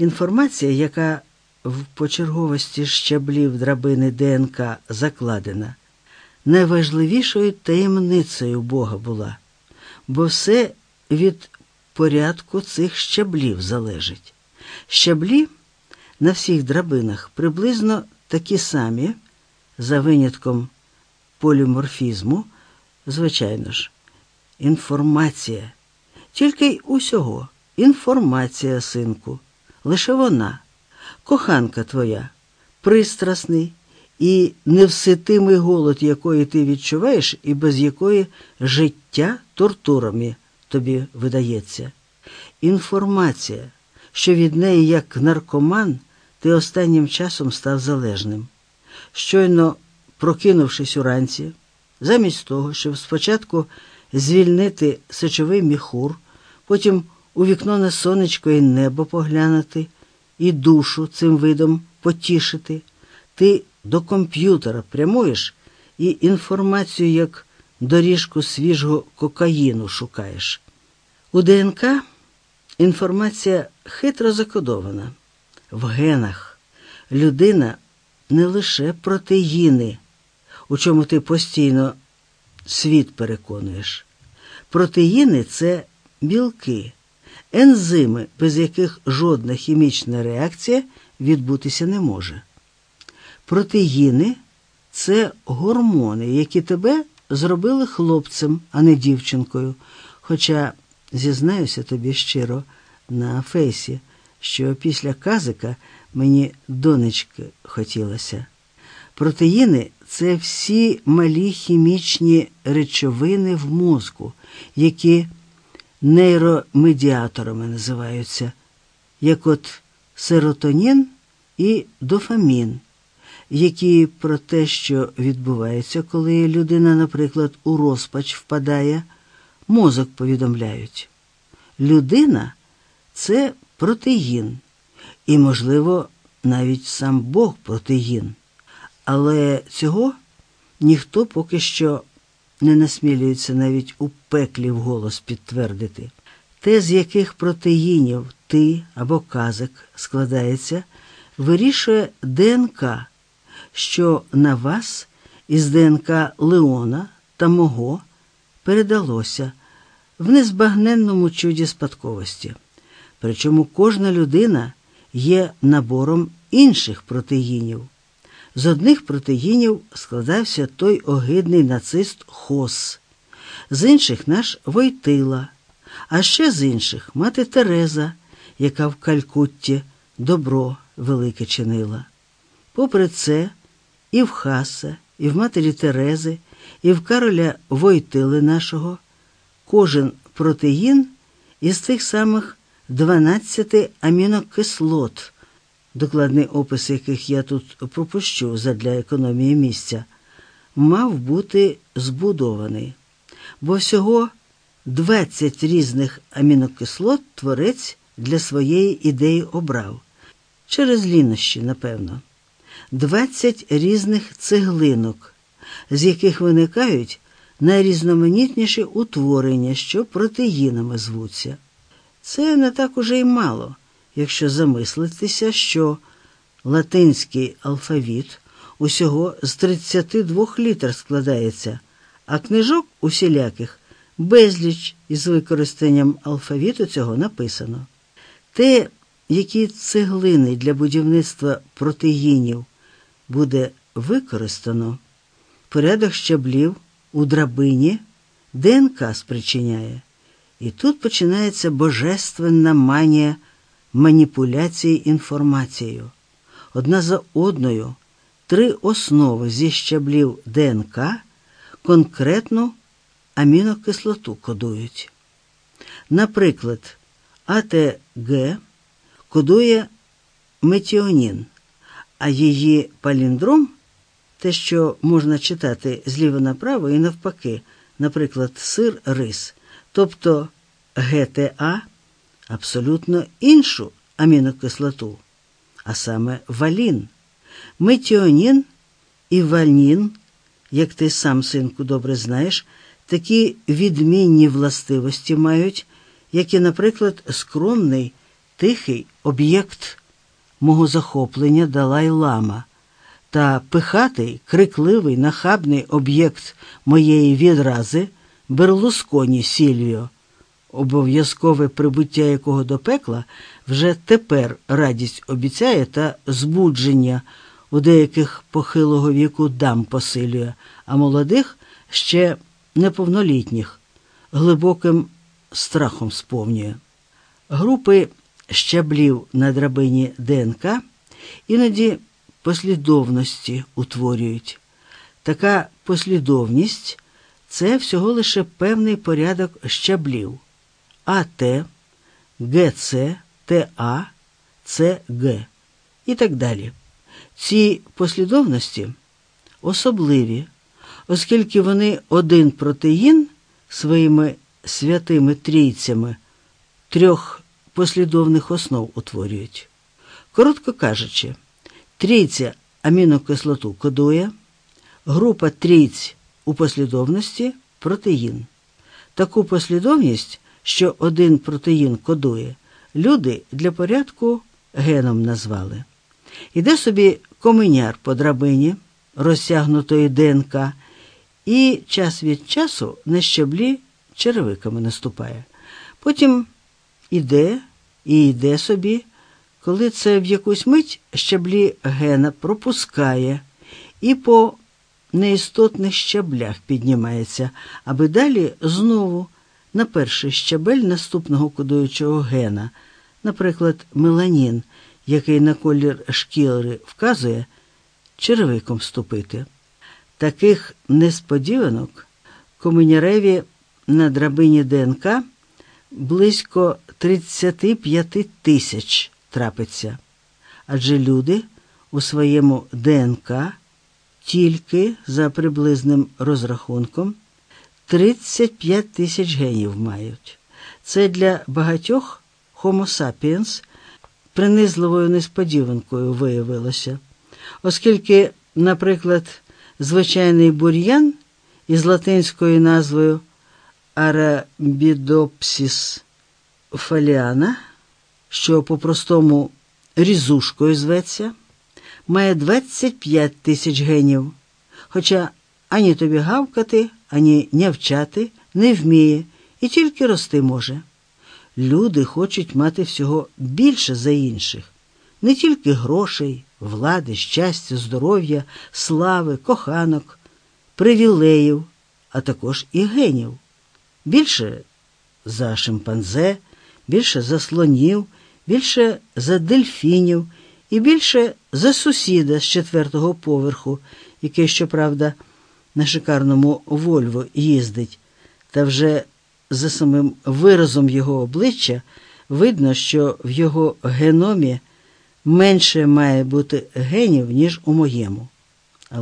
Інформація, яка в почерговості щаблів драбини ДНК закладена, найважливішою таємницею Бога була, бо все від порядку цих щаблів залежить. Щаблі на всіх драбинах приблизно такі самі, за винятком поліморфізму, звичайно ж, інформація, тільки й усього. Інформація, синку, лише вона, коханка твоя, пристрасний і невситимий голод, якої ти відчуваєш, і без якої життя тортурами тобі видається. Інформація, що від неї, як наркоман, ти останнім часом став залежним. Щойно прокинувшись уранці, замість того, щоб спочатку звільнити сечовий міхур, потім у вікно на сонечко і небо поглянути, і душу цим видом потішити, ти до комп'ютера прямуєш і інформацію як доріжку свіжого кокаїну шукаєш. У ДНК інформація хитро закодована. В генах людина не лише протеїни, у чому ти постійно світ переконуєш. Протеїни це білки, ензими, без яких жодна хімічна реакція відбутися не може. Протеїни це гормони, які тебе зробили хлопцем, а не дівчинкою. Хоча, зізнаюся тобі щиро на фейсі, що після казика мені донечки хотілося. Протеїни це всі малі хімічні речовини в мозку, які нейромедіаторами називаються, як от серотонін і дофамін, які про те, що відбувається, коли людина, наприклад, у розпач впадає, мозок повідомляють. Людина це протеїн, і, можливо, навіть сам Бог протеїн. Але цього ніхто поки що не насмілюється навіть у пеклі вголос підтвердити. Те, з яких протеїнів ти або казик складається, вирішує ДНК, що на вас із ДНК Леона та мого передалося в незбагненному чуді спадковості. Причому кожна людина є набором інших протеїнів. З одних протеїнів складався той огидний нацист Хос, з інших наш Войтила, а ще з інших мати Тереза, яка в Калькутті добро велике чинила. Попри це, і в Хаса, і в матері Терези, і в Кароля Войтили нашого кожен протеїн із тих самих 12 амінокислот докладний опис яких я тут пропущу задля економії місця, мав бути збудований, бо всього 20 різних амінокислот творець для своєї ідеї обрав. Через лінощі, напевно, 20 різних цеглинок, з яких виникають найрізноманітніші утворення, що протеїнами звуться. Це не так уже й мало якщо замислитися, що латинський алфавіт усього з 32 літер складається, а книжок усіляких безліч із використанням алфавіту цього написано. Те, які цеглини для будівництва протеїнів буде використано, порядок щаблів у драбині ДНК спричиняє. І тут починається божественна манія маніпуляції інформацією. Одна за одною три основи зі щаблів ДНК конкретну амінокислоту кодують. Наприклад, АТГ кодує метіонін, а її паліндром те, що можна читати зліва направо і навпаки, наприклад, сир рис, тобто ГТА абсолютно іншу амінокислоту, а саме валін. Метіонін і валін, як ти сам, синку, добре знаєш, такі відмінні властивості мають, як і, наприклад, скромний тихий об'єкт мого захоплення Далай-Лама та пихатий, крикливий, нахабний об'єкт моєї відрази Берлусконі Сільвіо, обов'язкове прибуття якого до пекла вже тепер радість обіцяє та збудження у деяких похилого віку дам посилює, а молодих ще неповнолітніх глибоким страхом сповнює. Групи щаблів на драбині ДНК іноді послідовності утворюють. Така послідовність це всього лише певний порядок щаблів АТ, ГЦ, ТА, ЦГ і так далі. Ці послідовності особливі, оскільки вони один протеїн своїми святими трійцями трьох послідовних основ утворюють. Коротко кажучи, трійця амінокислоту кодує, група трійць у послідовності протеїн. Таку послідовність, що один протеїн кодує, люди для порядку геном назвали. Іде собі коменяр по драбині розтягнутої ДНК, і час від часу на щаблі черевиками наступає. Потім іде і йде собі, коли це в якусь мить щаблі гена пропускає і по неістотних щаблях піднімається, аби далі знову на перший щабель наступного кодуючого гена, наприклад, меланін, який на колір шкіри вказує, черевиком вступити. Таких несподіванок комуняреві на драбині ДНК близько 35 тисяч трапиться, адже люди у своєму ДНК тільки за приблизним розрахунком 35 тисяч генів мають. Це для багатьох Homo sapiens принизливою несподіванкою виявилося, оскільки, наприклад, звичайний бур'ян із латинською назвою Арабідопсіс фаліана, що по-простому різушкою зветься, має 25 тисяч генів, хоча ані тобі гавкати, ані нявчати не вміє і тільки рости може. Люди хочуть мати всього більше за інших, не тільки грошей, влади, щастя, здоров'я, слави, коханок, привілеїв, а також і генів. Більше за шимпанзе, більше за слонів, більше за дельфінів і більше за сусіда з четвертого поверху, який, щоправда, на шикарному Вольво їздить, та вже за самим виразом його обличчя видно, що в його геномі менше має бути генів, ніж у моєму.